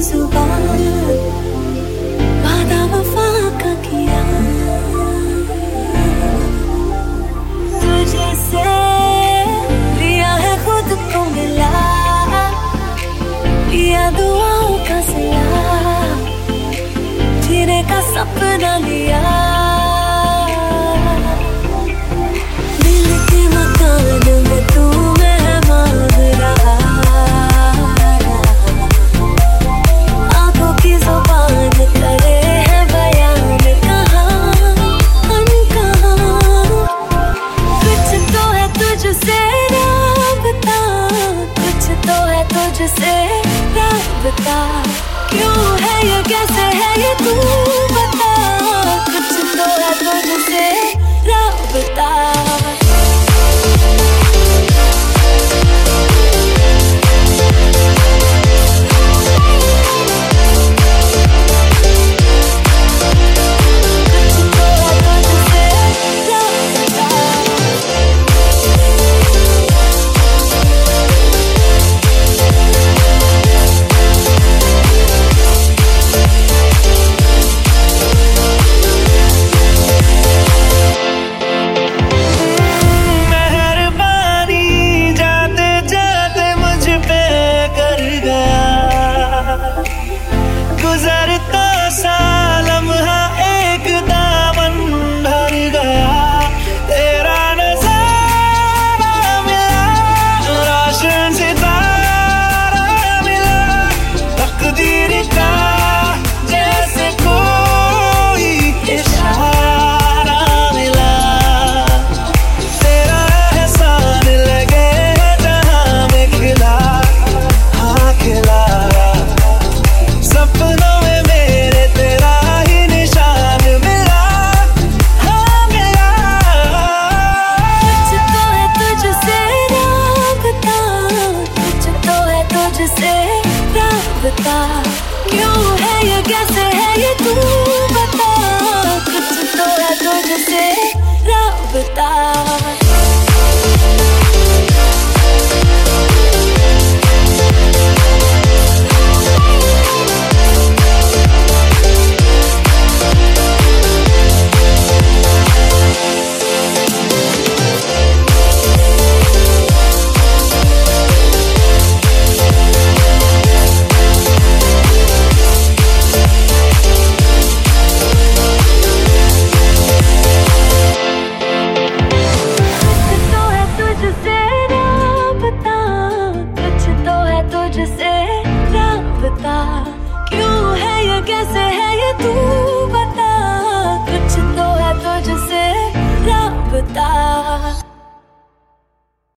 ज़ुबान का लिया है खुद को मिला लिया दुआओं का सिला जीने का सपना लिया। मुझसे राबता क्यों है ये कैसे है ये तू? बता क्यों है ये कैसे है ये तू? बता कुछ तो है तुझसे राबता।